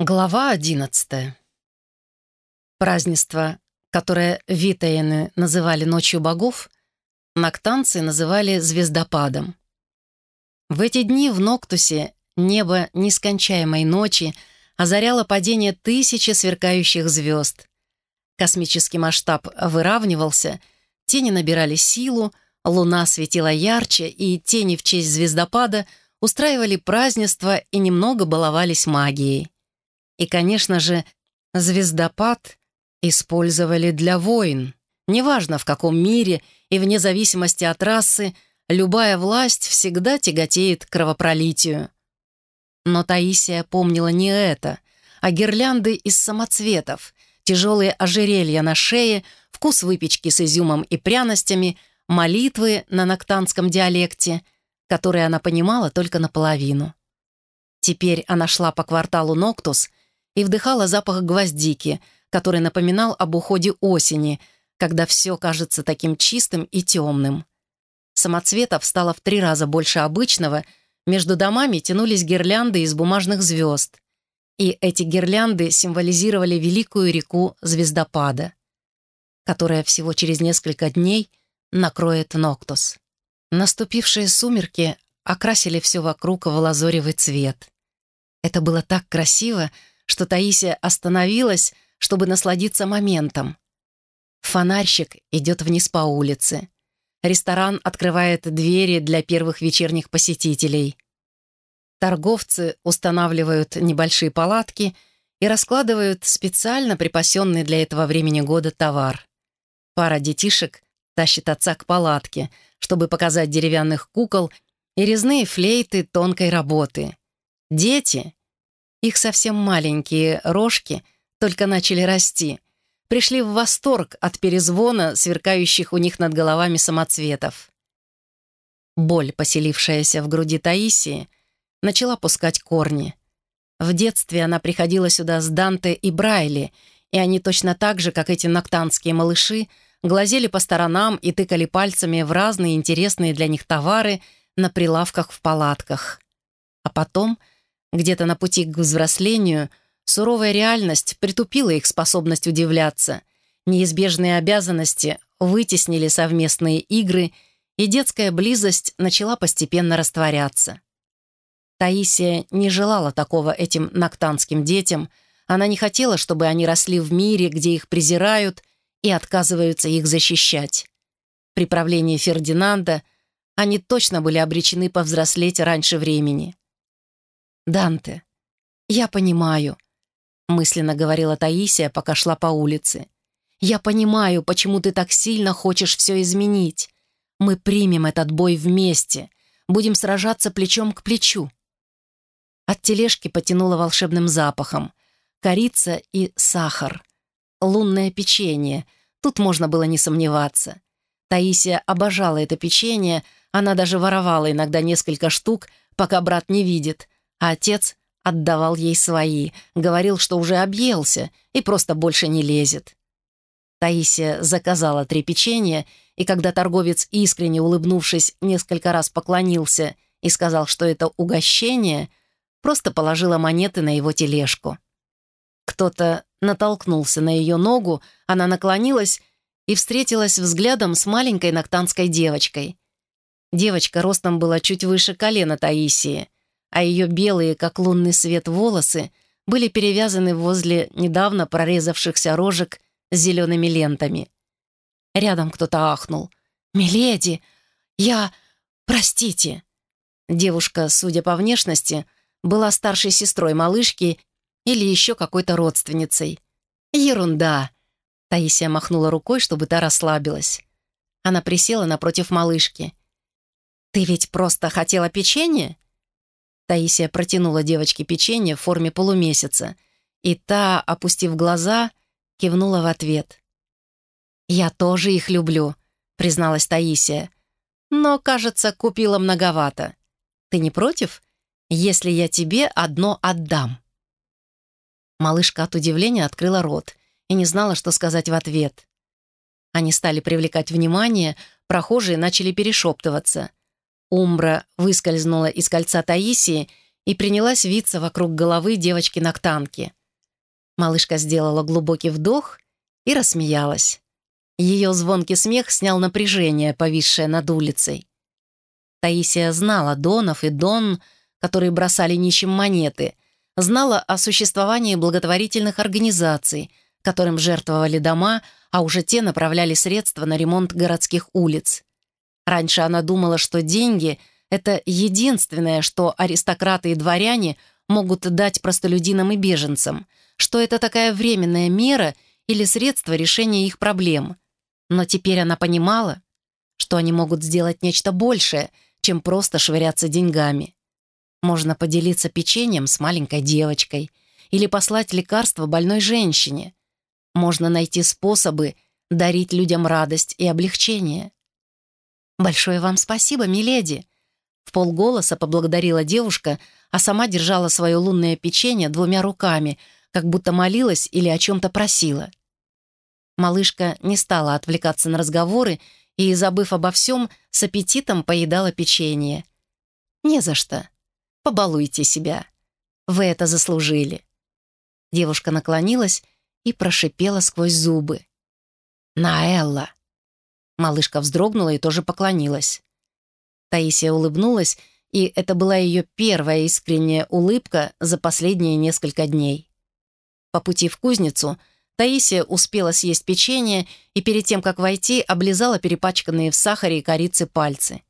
Глава одиннадцатая. Празднество, которое Витаены называли «Ночью богов», ноктанцы называли «звездопадом». В эти дни в Ноктусе небо нескончаемой ночи озаряло падение тысячи сверкающих звезд. Космический масштаб выравнивался, тени набирали силу, луна светила ярче, и тени в честь звездопада устраивали празднество и немного баловались магией. И, конечно же, звездопад использовали для войн. Неважно, в каком мире и вне зависимости от расы, любая власть всегда тяготеет к кровопролитию. Но Таисия помнила не это, а гирлянды из самоцветов, тяжелые ожерелья на шее, вкус выпечки с изюмом и пряностями, молитвы на ноктанском диалекте, которые она понимала только наполовину. Теперь она шла по кварталу Ноктус и вдыхала запах гвоздики, который напоминал об уходе осени, когда все кажется таким чистым и темным. Самоцветов стало в три раза больше обычного, между домами тянулись гирлянды из бумажных звезд. И эти гирлянды символизировали великую реку Звездопада, которая всего через несколько дней накроет Ноктус. Наступившие сумерки окрасили все вокруг в лазоревый цвет. Это было так красиво, что Таисия остановилась, чтобы насладиться моментом. Фонарщик идет вниз по улице. Ресторан открывает двери для первых вечерних посетителей. Торговцы устанавливают небольшие палатки и раскладывают специально припасенный для этого времени года товар. Пара детишек тащит отца к палатке, чтобы показать деревянных кукол и резные флейты тонкой работы. Дети их совсем маленькие рожки только начали расти. Пришли в восторг от перезвона, сверкающих у них над головами самоцветов. Боль, поселившаяся в груди Таисии, начала пускать корни. В детстве она приходила сюда с Данте и Брайли, и они точно так же, как эти ноктанские малыши, глазели по сторонам и тыкали пальцами в разные интересные для них товары на прилавках в палатках. А потом — где-то на пути к взрослению суровая реальность притупила их способность удивляться. Неизбежные обязанности вытеснили совместные игры, и детская близость начала постепенно растворяться. Таисия не желала такого этим ноктанским детям, она не хотела, чтобы они росли в мире, где их презирают и отказываются их защищать. При правлении Фердинанда они точно были обречены повзрослеть раньше времени. «Данте, я понимаю», — мысленно говорила Таисия, пока шла по улице. «Я понимаю, почему ты так сильно хочешь все изменить. Мы примем этот бой вместе, будем сражаться плечом к плечу». От тележки потянуло волшебным запахом. Корица и сахар. Лунное печенье. Тут можно было не сомневаться. Таисия обожала это печенье, она даже воровала иногда несколько штук, пока брат не видит — а отец отдавал ей свои, говорил, что уже объелся и просто больше не лезет. Таисия заказала три печенья, и когда торговец, искренне улыбнувшись, несколько раз поклонился и сказал, что это угощение, просто положила монеты на его тележку. Кто-то натолкнулся на ее ногу, она наклонилась и встретилась взглядом с маленькой ноктанской девочкой. Девочка ростом была чуть выше колена Таисии — а ее белые, как лунный свет, волосы были перевязаны возле недавно прорезавшихся рожек с зелеными лентами. Рядом кто-то ахнул. «Миледи! Я... Простите!» Девушка, судя по внешности, была старшей сестрой малышки или еще какой-то родственницей. «Ерунда!» Таисия махнула рукой, чтобы та расслабилась. Она присела напротив малышки. «Ты ведь просто хотела печенье?» Таисия протянула девочке печенье в форме полумесяца, и та, опустив глаза, кивнула в ответ. «Я тоже их люблю», — призналась Таисия. «Но, кажется, купила многовато. Ты не против, если я тебе одно отдам?» Малышка от удивления открыла рот и не знала, что сказать в ответ. Они стали привлекать внимание, прохожие начали перешептываться. Умбра выскользнула из кольца Таисии и принялась виться вокруг головы девочки-ноктанки. Малышка сделала глубокий вдох и рассмеялась. Ее звонкий смех снял напряжение, повисшее над улицей. Таисия знала Донов и Дон, которые бросали нищим монеты, знала о существовании благотворительных организаций, которым жертвовали дома, а уже те направляли средства на ремонт городских улиц. Раньше она думала, что деньги — это единственное, что аристократы и дворяне могут дать простолюдинам и беженцам, что это такая временная мера или средство решения их проблем. Но теперь она понимала, что они могут сделать нечто большее, чем просто швыряться деньгами. Можно поделиться печеньем с маленькой девочкой или послать лекарство больной женщине. Можно найти способы дарить людям радость и облегчение. «Большое вам спасибо, миледи!» В полголоса поблагодарила девушка, а сама держала свое лунное печенье двумя руками, как будто молилась или о чем-то просила. Малышка не стала отвлекаться на разговоры и, забыв обо всем, с аппетитом поедала печенье. «Не за что. Побалуйте себя. Вы это заслужили». Девушка наклонилась и прошипела сквозь зубы. «Наэлла!» Малышка вздрогнула и тоже поклонилась. Таисия улыбнулась, и это была ее первая искренняя улыбка за последние несколько дней. По пути в кузницу Таисия успела съесть печенье и перед тем, как войти, облизала перепачканные в сахаре и корице пальцы.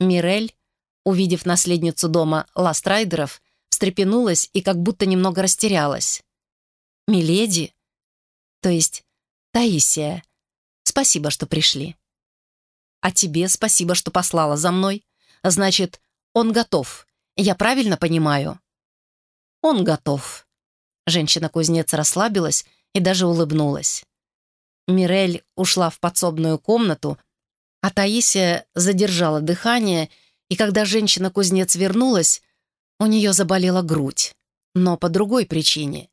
Мирель, увидев наследницу дома Ластрайдеров, встрепенулась и как будто немного растерялась. «Миледи?» «То есть Таисия?» Спасибо, что пришли. А тебе спасибо, что послала за мной. Значит, он готов. Я правильно понимаю? Он готов. Женщина-кузнец расслабилась и даже улыбнулась. Мирель ушла в подсобную комнату, а Таисия задержала дыхание, и когда женщина-кузнец вернулась, у нее заболела грудь, но по другой причине.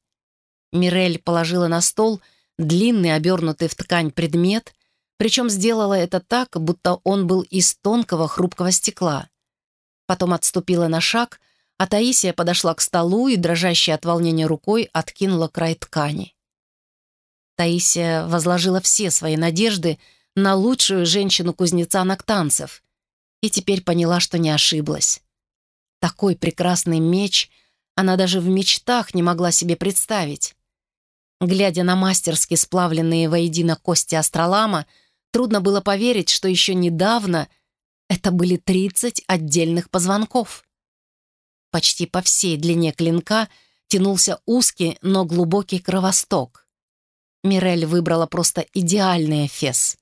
Мирель положила на стол длинный, обернутый в ткань предмет, причем сделала это так, будто он был из тонкого хрупкого стекла. Потом отступила на шаг, а Таисия подошла к столу и, дрожащая от волнения рукой, откинула край ткани. Таисия возложила все свои надежды на лучшую женщину-кузнеца Ноктанцев и теперь поняла, что не ошиблась. Такой прекрасный меч она даже в мечтах не могла себе представить. Глядя на мастерски сплавленные воедино кости астролама, трудно было поверить, что еще недавно это были 30 отдельных позвонков. Почти по всей длине клинка тянулся узкий, но глубокий кровосток. Мирель выбрала просто идеальный эфес.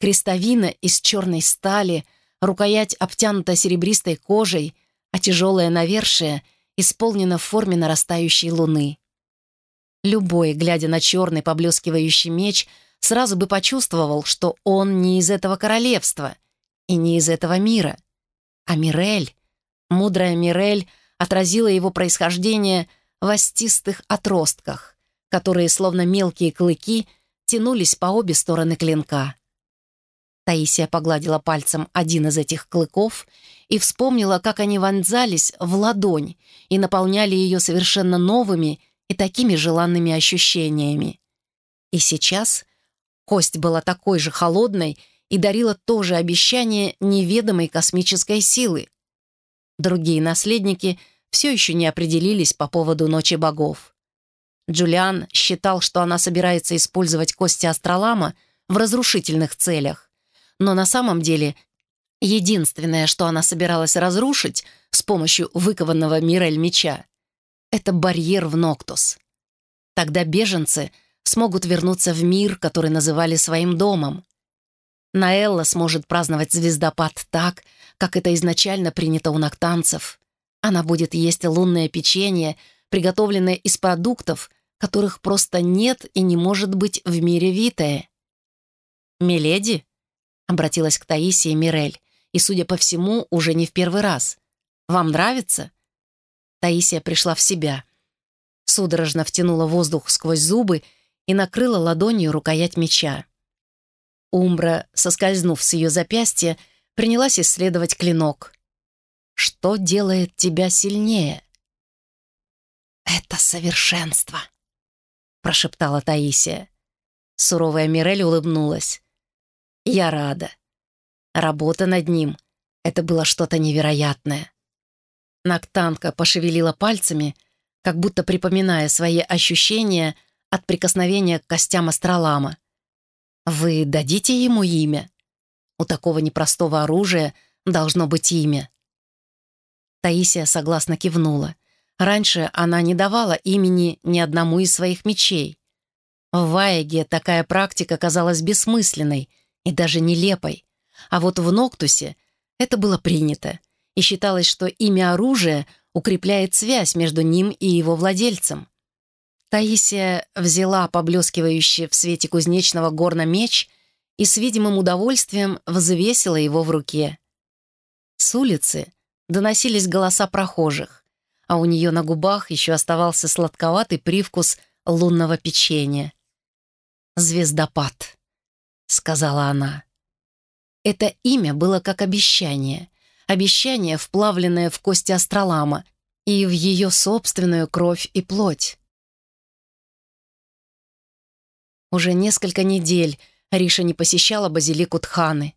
Крестовина из черной стали, рукоять обтянута серебристой кожей, а тяжелое навершие исполнено в форме нарастающей луны. Любой, глядя на черный поблескивающий меч, сразу бы почувствовал, что он не из этого королевства и не из этого мира. А Мирель, мудрая Мирель, отразила его происхождение в остистых отростках, которые, словно мелкие клыки, тянулись по обе стороны клинка. Таисия погладила пальцем один из этих клыков и вспомнила, как они вонзались в ладонь и наполняли ее совершенно новыми и такими желанными ощущениями. И сейчас кость была такой же холодной и дарила то же обещание неведомой космической силы. Другие наследники все еще не определились по поводу Ночи Богов. Джулиан считал, что она собирается использовать кости Астролама в разрушительных целях, но на самом деле единственное, что она собиралась разрушить с помощью выкованного Мирель меча, это барьер в Ноктус. Тогда беженцы смогут вернуться в мир, который называли своим домом. Наэлла сможет праздновать звездопад так, как это изначально принято у ноктанцев. Она будет есть лунное печенье, приготовленное из продуктов, которых просто нет и не может быть в мире Витая. «Миледи?» — обратилась к Таисии Мирель, и, судя по всему, уже не в первый раз. «Вам нравится?» Таисия пришла в себя. Судорожно втянула воздух сквозь зубы и накрыла ладонью рукоять меча. Умбра, соскользнув с ее запястья, принялась исследовать клинок. что делает тебя сильнее?» «Это совершенство», — прошептала Таисия. Суровая Мирель улыбнулась. «Я рада. Работа над ним — это было что-то невероятное». Ноктанка пошевелила пальцами, как будто припоминая свои ощущения от прикосновения к костям астролама. «Вы дадите ему имя? У такого непростого оружия должно быть имя». Таисия согласно кивнула. Раньше она не давала имени ни одному из своих мечей. В Ваеге такая практика казалась бессмысленной и даже нелепой. А вот в Ноктусе это было принято, и считалось, что имя оружия укрепляет связь между ним и его владельцем. Таисия взяла поблескивающий в свете кузнечного горна меч и с видимым удовольствием взвесила его в руке. С улицы доносились голоса прохожих, а у нее на губах еще оставался сладковатый привкус лунного печенья. «Звездопад», — сказала она. Это имя было как обещание. Обещание, вплавленное в кости астролама и в ее собственную кровь и плоть. Уже несколько недель Риша не посещала базилику Тханы.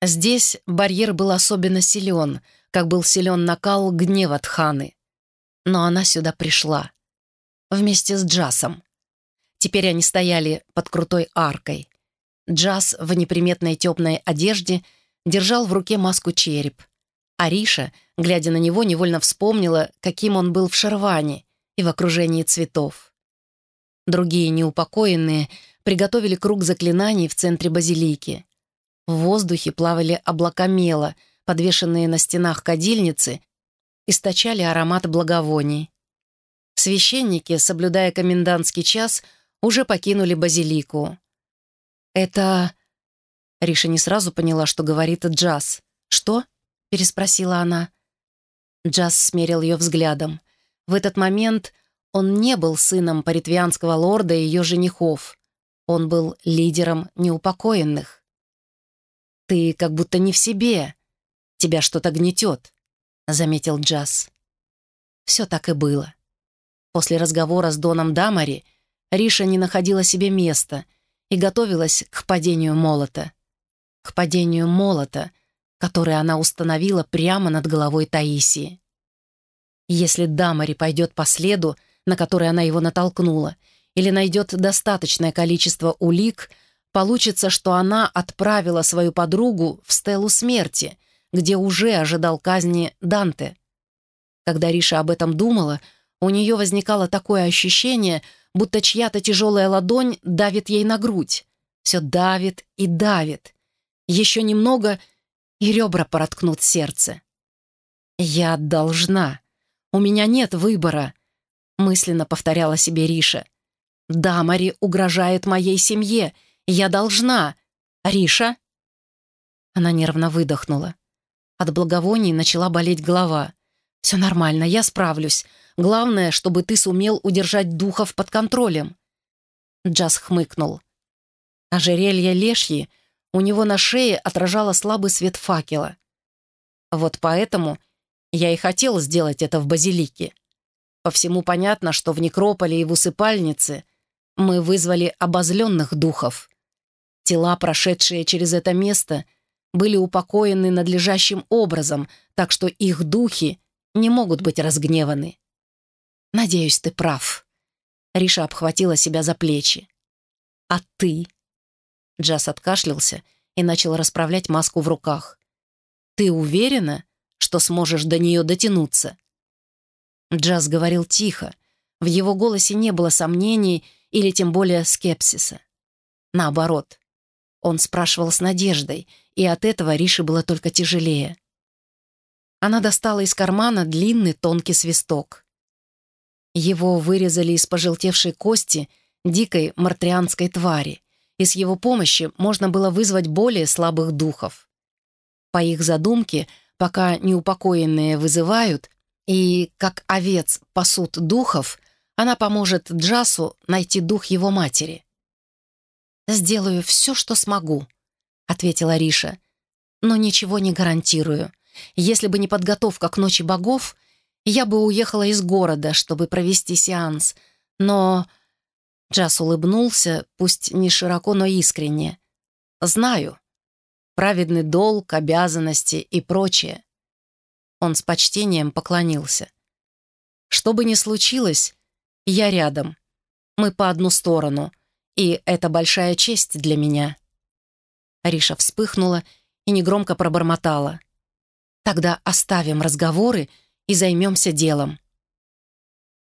Здесь барьер был особенно силен, как был силен накал гнева Тханы. Но она сюда пришла. Вместе с Джасом. Теперь они стояли под крутой аркой. Джаз в неприметной темной одежде держал в руке маску череп. Ариша, глядя на него, невольно вспомнила, каким он был в Шарване и в окружении цветов. Другие неупокоенные приготовили круг заклинаний в центре базилики. В воздухе плавали облака мела, подвешенные на стенах кадильницы, источали аромат благовоний. Священники, соблюдая комендантский час, уже покинули базилику. «Это...» Риша не сразу поняла, что говорит Джаз. «Что?» — переспросила она. Джаз смерил ее взглядом. В этот момент он не был сыном паритвианского лорда и ее женихов. Он был лидером неупокоенных. «Ты как будто не в себе. Тебя что-то гнетет», — заметил Джаз. Все так и было. После разговора с Доном Дамари Риша не находила себе места и готовилась к падению молота. К падению молота, который она установила прямо над головой Таисии. Если Дамари пойдет по следу, на который она его натолкнула, или найдет достаточное количество улик, получится, что она отправила свою подругу в стелу смерти, где уже ожидал казни Данте. Когда Риша об этом думала, у нее возникало такое ощущение, будто чья-то тяжелая ладонь давит ей на грудь. Все давит и давит. Еще немного, и ребра пороткнут сердце. «Я должна. У меня нет выбора», — мысленно повторяла себе Риша. «Дамари угрожает моей семье. Я должна. Риша?» Она нервно выдохнула. От благовоний начала болеть голова. «Все нормально, я справлюсь. Главное, чтобы ты сумел удержать духов под контролем». Джаз хмыкнул. Ожерелье лешьи у него на шее отражало слабый свет факела. Вот поэтому я и хотел сделать это в базилике. По всему понятно, что в некрополе и в усыпальнице мы вызвали обозленных духов. Тела, прошедшие через это место, были упокоены надлежащим образом, так что их духи не могут быть разгневаны. «Надеюсь, ты прав». Риша обхватила себя за плечи. «А ты?» Джаз откашлялся и начал расправлять маску в руках. «Ты уверена, что сможешь до нее дотянуться?» Джаз говорил тихо. В его голосе не было сомнений или тем более скепсиса. Наоборот, он спрашивал с надеждой, и от этого Рише было только тяжелее. Она достала из кармана длинный тонкий свисток. Его вырезали из пожелтевшей кости дикой мартрианской твари, и с его помощью можно было вызвать более слабых духов. По их задумке, пока неупокоенные вызывают, и, как овец, пасут духов, она поможет Джасу найти дух его матери. «Сделаю все, что смогу», — ответила Риша. «Но ничего не гарантирую. Если бы не подготовка к Ночи богов, я бы уехала из города, чтобы провести сеанс. Но... Джаз улыбнулся, пусть не широко, но искренне. «Знаю. Праведный долг, обязанности и прочее». Он с почтением поклонился. «Что бы ни случилось, я рядом. Мы по одну сторону, и это большая честь для меня». Риша вспыхнула и негромко пробормотала. «Тогда оставим разговоры и займемся делом».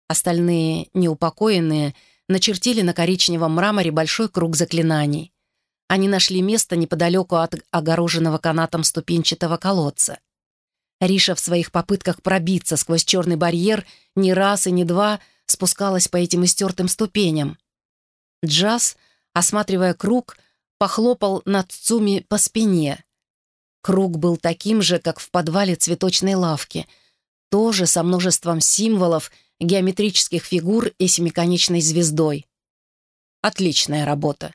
Остальные, неупокоенные, начертили на коричневом мраморе большой круг заклинаний. Они нашли место неподалеку от огороженного канатом ступенчатого колодца. Риша в своих попытках пробиться сквозь черный барьер ни раз и ни два спускалась по этим истертым ступеням. Джаз, осматривая круг, похлопал над Цуми по спине. Круг был таким же, как в подвале цветочной лавки, тоже со множеством символов, геометрических фигур и семиконечной звездой. Отличная работа.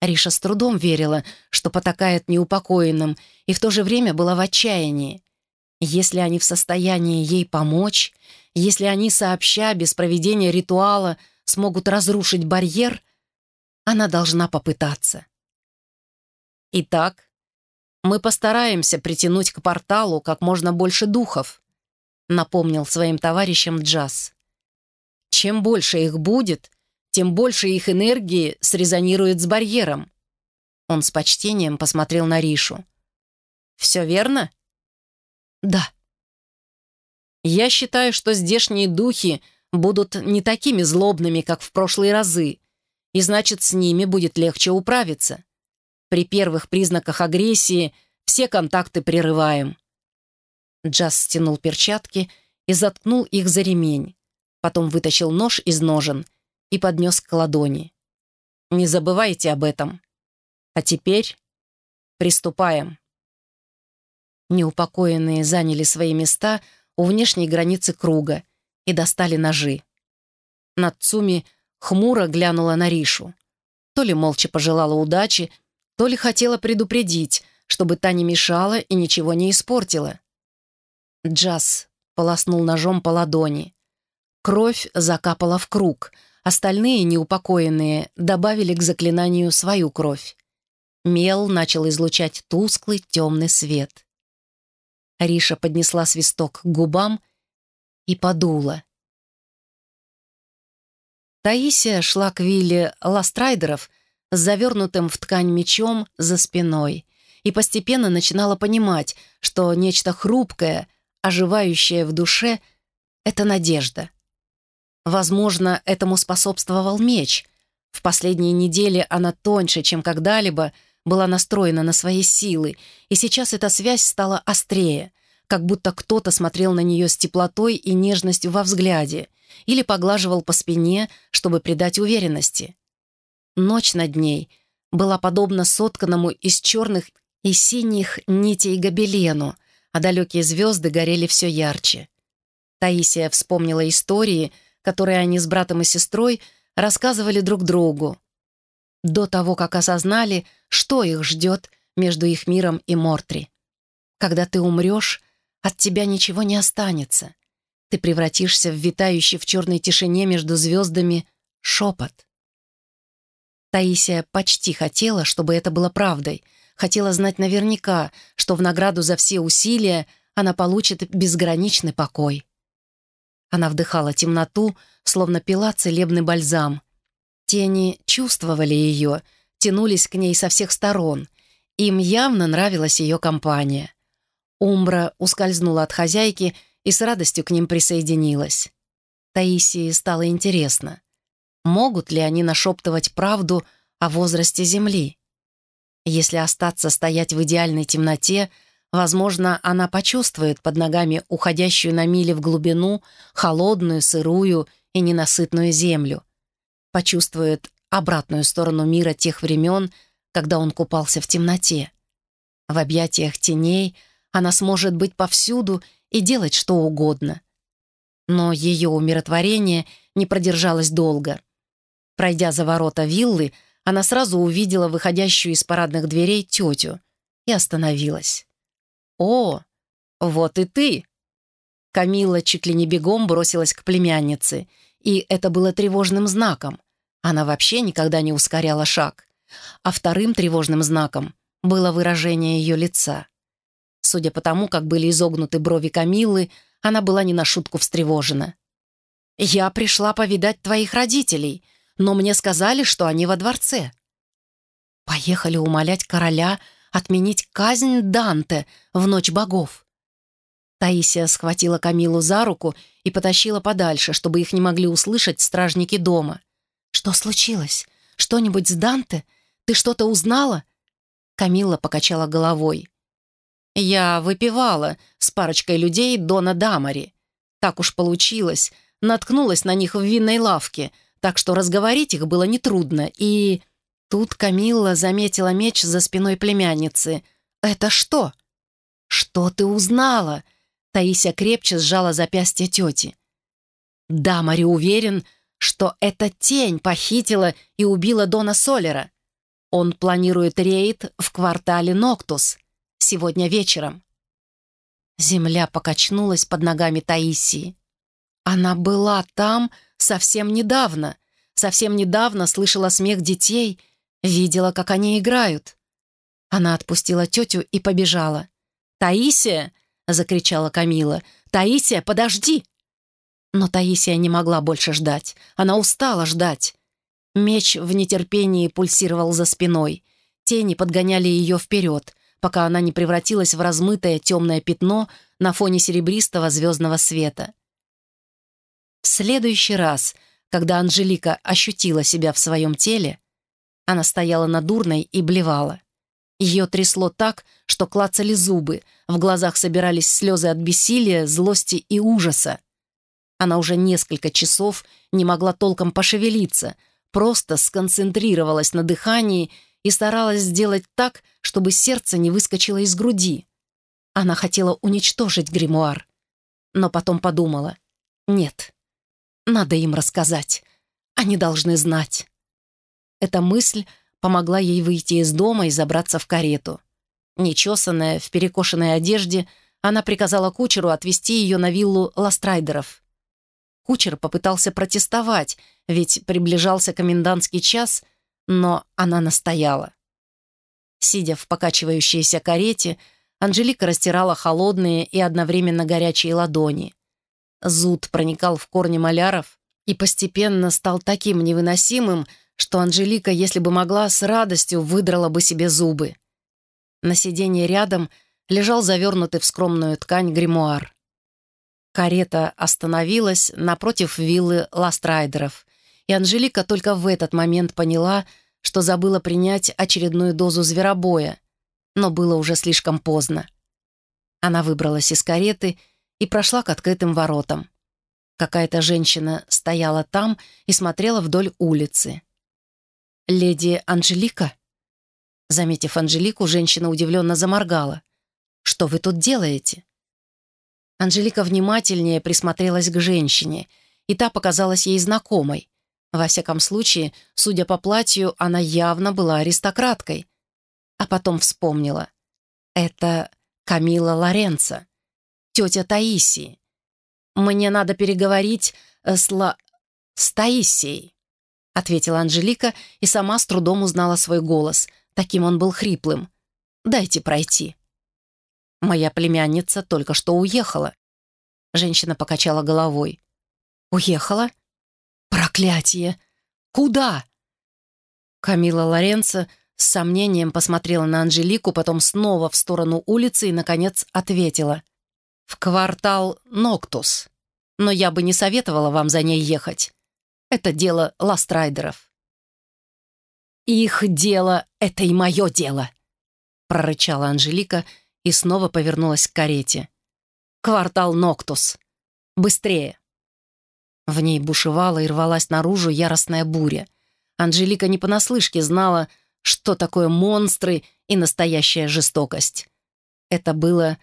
Риша с трудом верила, что потакает неупокоенным, и в то же время была в отчаянии. Если они в состоянии ей помочь, если они сообща, без проведения ритуала, смогут разрушить барьер, она должна попытаться. Итак, мы постараемся притянуть к порталу как можно больше духов, напомнил своим товарищам Джаз. Чем больше их будет, тем больше их энергии срезонирует с барьером. Он с почтением посмотрел на Ришу. «Все верно?» «Да». «Я считаю, что здешние духи будут не такими злобными, как в прошлые разы, и значит, с ними будет легче управиться. При первых признаках агрессии все контакты прерываем. Джаз стянул перчатки и заткнул их за ремень. Потом вытащил нож из ножен и поднес к ладони. «Не забывайте об этом. А теперь приступаем». Неупокоенные заняли свои места у внешней границы круга и достали ножи. Нацуми хмуро глянула на Ришу. То ли молча пожелала удачи, то ли хотела предупредить, чтобы та не мешала и ничего не испортила. Джаз полоснул ножом по ладони. Кровь закапала в круг. Остальные, неупокоенные, добавили к заклинанию свою кровь. Мел начал излучать тусклый темный свет. Риша поднесла свисток к губам и подула. Таисия шла к вилле ластрайдеров с завернутым в ткань мечом за спиной и постепенно начинала понимать, что нечто хрупкое — оживающая в душе — это надежда. Возможно, этому способствовал меч. В последние недели она тоньше, чем когда-либо, была настроена на свои силы, и сейчас эта связь стала острее, как будто кто-то смотрел на нее с теплотой и нежностью во взгляде или поглаживал по спине, чтобы придать уверенности. Ночь над ней была подобна сотканному из черных и синих нитей гобелену, а далекие звезды горели все ярче. Таисия вспомнила истории, которые они с братом и сестрой рассказывали друг другу. До того, как осознали, что их ждет между их миром и Мортри. Когда ты умрешь, от тебя ничего не останется. Ты превратишься в витающий в черной тишине между звездами шепот. Таисия почти хотела, чтобы это было правдой — Хотела знать наверняка, что в награду за все усилия она получит безграничный покой. Она вдыхала темноту, словно пила целебный бальзам. Тени чувствовали ее, тянулись к ней со всех сторон. Им явно нравилась ее компания. Умбра ускользнула от хозяйки и с радостью к ним присоединилась. Таисии стало интересно, могут ли они нашептывать правду о возрасте Земли? Если остаться стоять в идеальной темноте, возможно, она почувствует под ногами уходящую на мили в глубину холодную, сырую и ненасытную землю. Почувствует обратную сторону мира тех времен, когда он купался в темноте. В объятиях теней она сможет быть повсюду и делать что угодно. Но ее умиротворение не продержалось долго. Пройдя за ворота виллы, она сразу увидела выходящую из парадных дверей тетю и остановилась. «О, вот и ты!» Камила чуть ли не бегом бросилась к племяннице, и это было тревожным знаком. Она вообще никогда не ускоряла шаг. А вторым тревожным знаком было выражение ее лица. Судя по тому, как были изогнуты брови Камиллы, она была не на шутку встревожена. «Я пришла повидать твоих родителей, но мне сказали, что они во дворце». Поехали умолять короля отменить казнь Данте в ночь богов. Таисия схватила Камилу за руку и потащила подальше, чтобы их не могли услышать стражники дома. «Что случилось? Что-нибудь с Данте? Ты что-то узнала?» Камила покачала головой. «Я выпивала с парочкой людей Дона Дамари. Так уж получилось. Наткнулась на них в винной лавке, так что разговорить их было нетрудно, и...» Тут Камилла заметила меч за спиной племянницы. «Это что?» «Что ты узнала?» Таисия крепче сжала запястье тети. «Да, Мари уверен, что эта тень похитила и убила Дона Солера. Он планирует рейд в квартале Ноктус сегодня вечером». Земля покачнулась под ногами Таисии. Она была там совсем недавно. Совсем недавно слышала смех детей, видела, как они играют. Она отпустила тетю и побежала. «Таисия!» — закричала Камила. «Таисия, подожди!» Но Таисия не могла больше ждать. Она устала ждать. Меч в нетерпении пульсировал за спиной. Тени подгоняли ее вперед, пока она не превратилась в размытое темное пятно на фоне серебристого звездного света. В следующий раз, когда Анжелика ощутила себя в своем теле, она стояла над урной и блевала. Ее трясло так, что клацали зубы, в глазах собирались слезы от бессилия, злости и ужаса. Она уже несколько часов не могла толком пошевелиться, просто сконцентрировалась на дыхании и старалась сделать так, чтобы сердце не выскочило из груди. Она хотела уничтожить гримуар, но потом подумала, нет, надо им рассказать, они должны знать. Эта мысль помогла ей выйти из дома и забраться в карету. Нечесанная, в перекошенной одежде, она приказала кучеру отвезти ее на виллу Ластрайдеров. Кучер попытался протестовать, ведь приближался комендантский час, но она настояла. Сидя в покачивающейся карете, Анжелика растирала холодные и одновременно горячие ладони. Зуд проникал в корни маляров и постепенно стал таким невыносимым, что Анжелика, если бы могла, с радостью выдрала бы себе зубы. На сиденье рядом лежал завернутый в скромную ткань гримуар. Карета остановилась напротив виллы Ластрайдеров, и Анжелика только в этот момент поняла, что забыла принять очередную дозу зверобоя, но было уже слишком поздно. Она выбралась из кареты и прошла к открытым воротам. Какая-то женщина стояла там и смотрела вдоль улицы. «Леди Анжелика?» Заметив Анжелику, женщина удивленно заморгала. «Что вы тут делаете?» Анжелика внимательнее присмотрелась к женщине, и та показалась ей знакомой. Во всяком случае, судя по платью, она явно была аристократкой. А потом вспомнила. Это Камила Лоренцо, тетя Таисии. «Мне надо переговорить с Ла... с Таисией», — ответила Анжелика и сама с трудом узнала свой голос — Таким он был хриплым. «Дайте пройти». «Моя племянница только что уехала». Женщина покачала головой. «Уехала? Проклятие! Куда?» Камила Лоренцо с сомнением посмотрела на Анжелику, потом снова в сторону улицы и, наконец, ответила. «В квартал Ноктус. Но я бы не советовала вам за ней ехать. Это дело ластрайдеров». «Их дело — это и мое дело!» — прорычала Анжелика и снова повернулась к карете. «Квартал Ноктус! Быстрее!» В ней бушевала и рвалась наружу яростная буря. Анжелика не понаслышке знала, что такое монстры и настоящая жестокость. Это было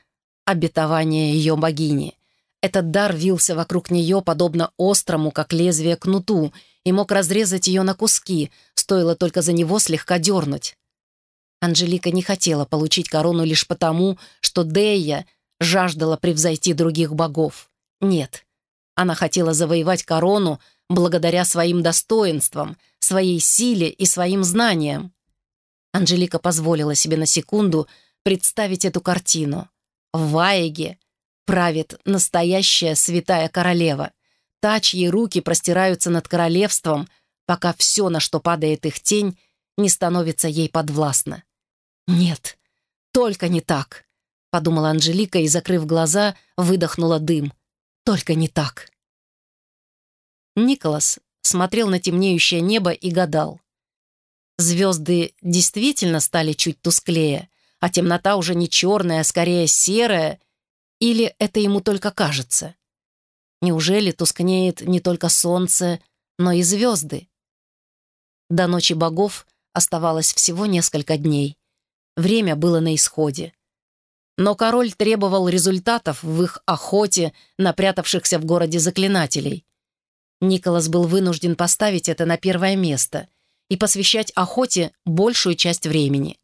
обетование ее богини. Этот дар вился вокруг нее, подобно острому, как лезвие кнуту, и мог разрезать ее на куски, стоило только за него слегка дернуть. Анжелика не хотела получить корону лишь потому, что Дея жаждала превзойти других богов. Нет, она хотела завоевать корону благодаря своим достоинствам, своей силе и своим знаниям. Анжелика позволила себе на секунду представить эту картину. В Ваеге правит настоящая святая королева, та, чьи руки простираются над королевством, пока все, на что падает их тень, не становится ей подвластно. «Нет, только не так», — подумала Анжелика и, закрыв глаза, выдохнула дым. «Только не так». Николас смотрел на темнеющее небо и гадал. Звезды действительно стали чуть тусклее, а темнота уже не черная, а скорее серая, или это ему только кажется? Неужели тускнеет не только солнце, но и звезды? До ночи богов оставалось всего несколько дней. Время было на исходе. Но король требовал результатов в их охоте на прятавшихся в городе заклинателей. Николас был вынужден поставить это на первое место и посвящать охоте большую часть времени.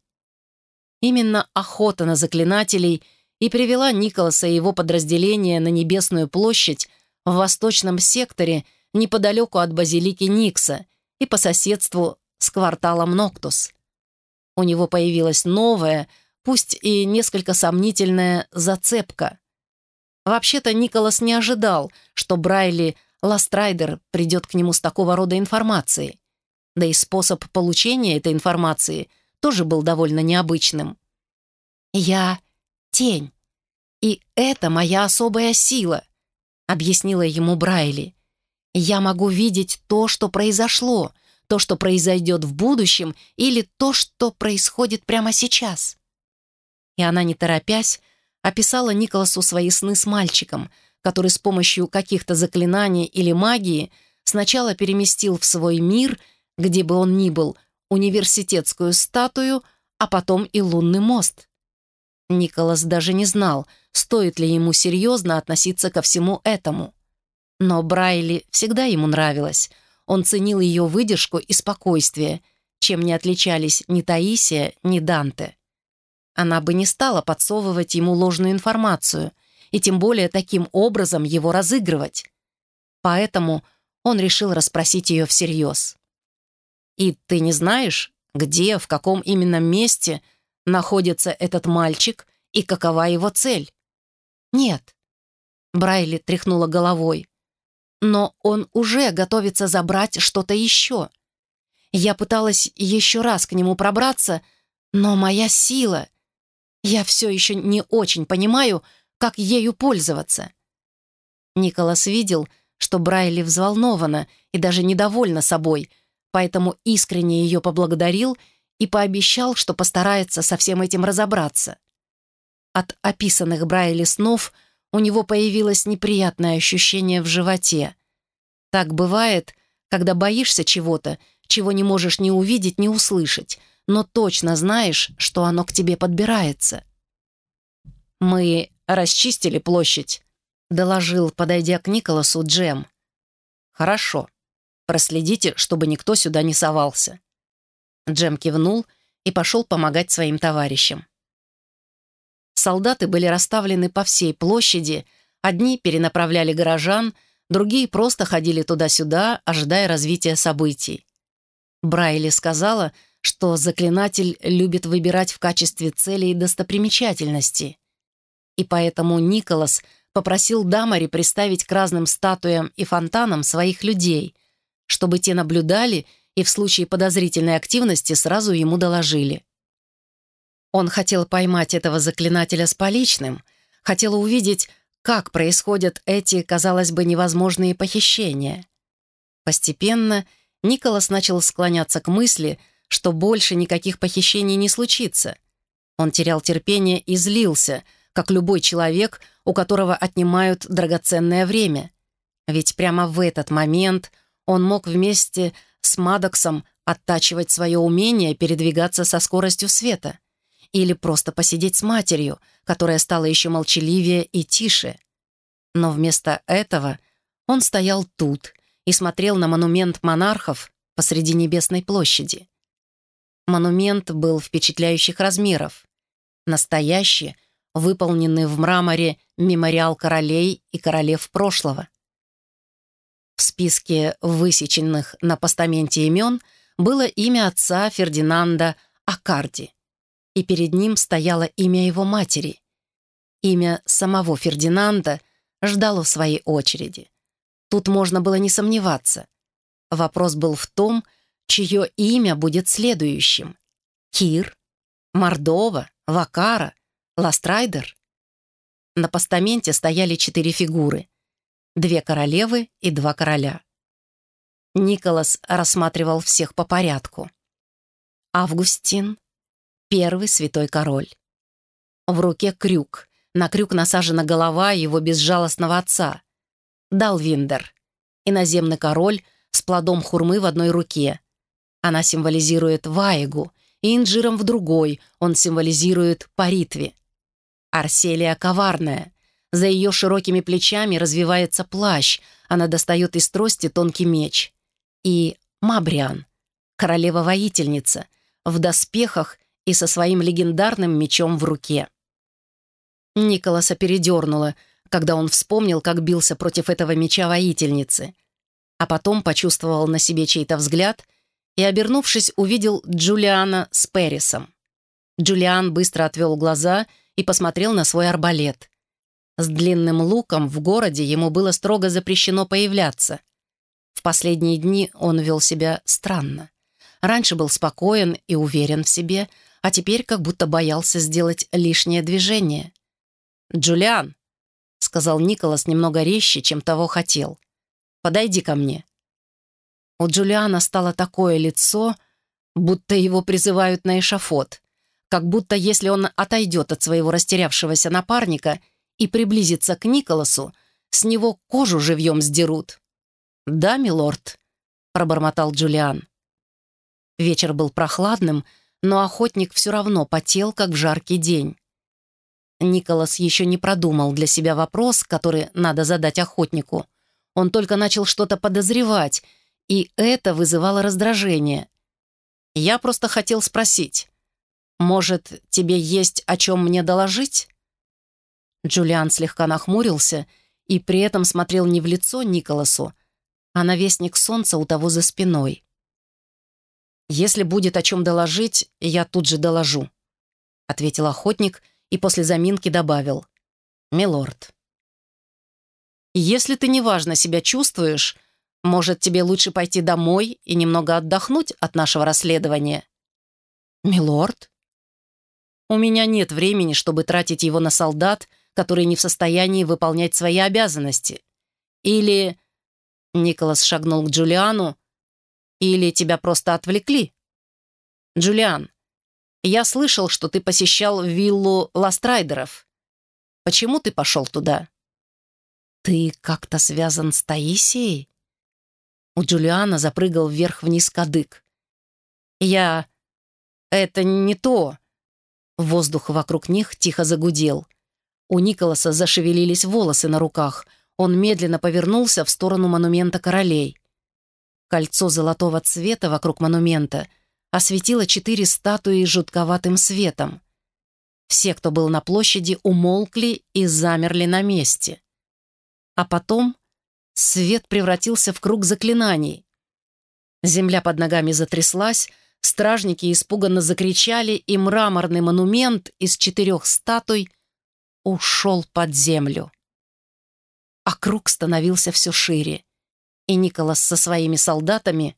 Именно охота на заклинателей и привела Николаса и его подразделение на Небесную площадь в восточном секторе неподалеку от базилики Никса и по соседству с кварталом Ноктус у него появилась новая, пусть и несколько сомнительная зацепка. Вообще-то Николас не ожидал, что Брайли Ластрайдер придет к нему с такого рода информацией. Да и способ получения этой информации тоже был довольно необычным. «Я — тень, и это моя особая сила», — объяснила ему Брайли. «Я могу видеть то, что произошло, то, что произойдет в будущем, или то, что происходит прямо сейчас. И она, не торопясь, описала Николасу свои сны с мальчиком, который с помощью каких-то заклинаний или магии сначала переместил в свой мир, где бы он ни был, университетскую статую, а потом и лунный мост. Николас даже не знал, стоит ли ему серьезно относиться ко всему этому. Но Брайли всегда ему нравилась — он ценил ее выдержку и спокойствие, чем не отличались ни Таисия, ни Данте. Она бы не стала подсовывать ему ложную информацию и тем более таким образом его разыгрывать. Поэтому он решил расспросить ее всерьез. «И ты не знаешь, где, в каком именно месте находится этот мальчик и какова его цель?» «Нет». Брайли тряхнула головой но он уже готовится забрать что-то еще. Я пыталась еще раз к нему пробраться, но моя сила... Я все еще не очень понимаю, как ею пользоваться. Николас видел, что Брайли взволнована и даже недовольна собой, поэтому искренне ее поблагодарил и пообещал, что постарается со всем этим разобраться. От описанных Брайли снов — у него появилось неприятное ощущение в животе. Так бывает, когда боишься чего-то, чего не можешь ни увидеть, ни услышать, но точно знаешь, что оно к тебе подбирается. «Мы расчистили площадь», — доложил, подойдя к Николасу, Джем. «Хорошо. Проследите, чтобы никто сюда не совался». Джем кивнул и пошел помогать своим товарищам. Солдаты были расставлены по всей площади, одни перенаправляли горожан, другие просто ходили туда-сюда, ожидая развития событий. Брайли сказала, что заклинатель любит выбирать в качестве целей достопримечательности. И поэтому Николас попросил Дамари приставить к разным статуям и фонтанам своих людей, чтобы те наблюдали и в случае подозрительной активности сразу ему доложили. Он хотел поймать этого заклинателя с поличным, хотел увидеть, как происходят эти, казалось бы, невозможные похищения. Постепенно Николас начал склоняться к мысли, что больше никаких похищений не случится. Он терял терпение и злился, как любой человек, у которого отнимают драгоценное время. Ведь прямо в этот момент он мог вместе с Мадоксом оттачивать свое умение передвигаться со скоростью света или просто посидеть с матерью, которая стала еще молчаливее и тише. Но вместо этого он стоял тут и смотрел на монумент монархов посреди Небесной площади. Монумент был впечатляющих размеров. Настоящий, выполненный в мраморе мемориал королей и королев прошлого. В списке высеченных на постаменте имен было имя отца Фердинанда Акарди, и перед ним стояло имя его матери. Имя самого Фердинанда ждало своей очереди. Тут можно было не сомневаться. Вопрос был в том, чье имя будет следующим. Кир, Мордова, Вакара, Ластрайдер. На постаменте стояли четыре фигуры. Две королевы и два короля. Николас рассматривал всех по порядку. Августин — первый святой король. В руке крюк. На крюк насажена голова его безжалостного отца. Далвиндер — иноземный король с плодом хурмы в одной руке. Она символизирует Ваегу, и инжиром в другой он символизирует Паритви. Арселия коварная. За ее широкими плечами развивается плащ, она достает из трости тонкий меч. И Мабриан, королева-воительница, в доспехах и со своим легендарным мечом в руке. Николаса передернуло, когда он вспомнил, как бился против этого меча воительницы — а потом почувствовал на себе чей-то взгляд и, обернувшись, увидел Джулиана с Перрисом. Джулиан быстро отвел глаза и посмотрел на свой арбалет. С длинным луком в городе ему было строго запрещено появляться. В последние дни он вел себя странно. Раньше был спокоен и уверен в себе, а теперь как будто боялся сделать лишнее движение. «Джулиан», — сказал Николас немного резче, чем того хотел. Подойди ко мне». У Джулиана стало такое лицо, будто его призывают на эшафот, как будто если он отойдет от своего растерявшегося напарника и приблизится к Николасу, с него кожу живьем сдерут. «Да, милорд», — пробормотал Джулиан. Вечер был прохладным, но охотник все равно потел, как в жаркий день. Николас еще не продумал для себя вопрос, который надо задать охотнику. Он только начал что-то подозревать, и это вызывало раздражение. Я просто хотел спросить, может, тебе есть о чем мне доложить? Джулиан слегка нахмурился и при этом смотрел не в лицо Николасу, а на вестник солнца у того за спиной. «Если будет о чем доложить, я тут же доложу», — ответил охотник и после заминки добавил. «Милорд». Если ты неважно себя чувствуешь, может, тебе лучше пойти домой и немного отдохнуть от нашего расследования?» «Милорд?» «У меня нет времени, чтобы тратить его на солдат, которые не в состоянии выполнять свои обязанности. Или...» Николас шагнул к Джулиану. «Или тебя просто отвлекли?» «Джулиан, я слышал, что ты посещал виллу Ластрайдеров. Почему ты пошел туда?» «Ты как-то связан с Таисией?» У Джулиана запрыгал вверх-вниз кадык. «Я... это не то...» Воздух вокруг них тихо загудел. У Николаса зашевелились волосы на руках. Он медленно повернулся в сторону монумента королей. Кольцо золотого цвета вокруг монумента осветило четыре статуи жутковатым светом. Все, кто был на площади, умолкли и замерли на месте. А потом свет превратился в круг заклинаний. Земля под ногами затряслась, стражники испуганно закричали, и мраморный монумент из четырех статуй ушел под землю. А круг становился все шире, и Николас со своими солдатами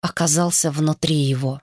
оказался внутри его.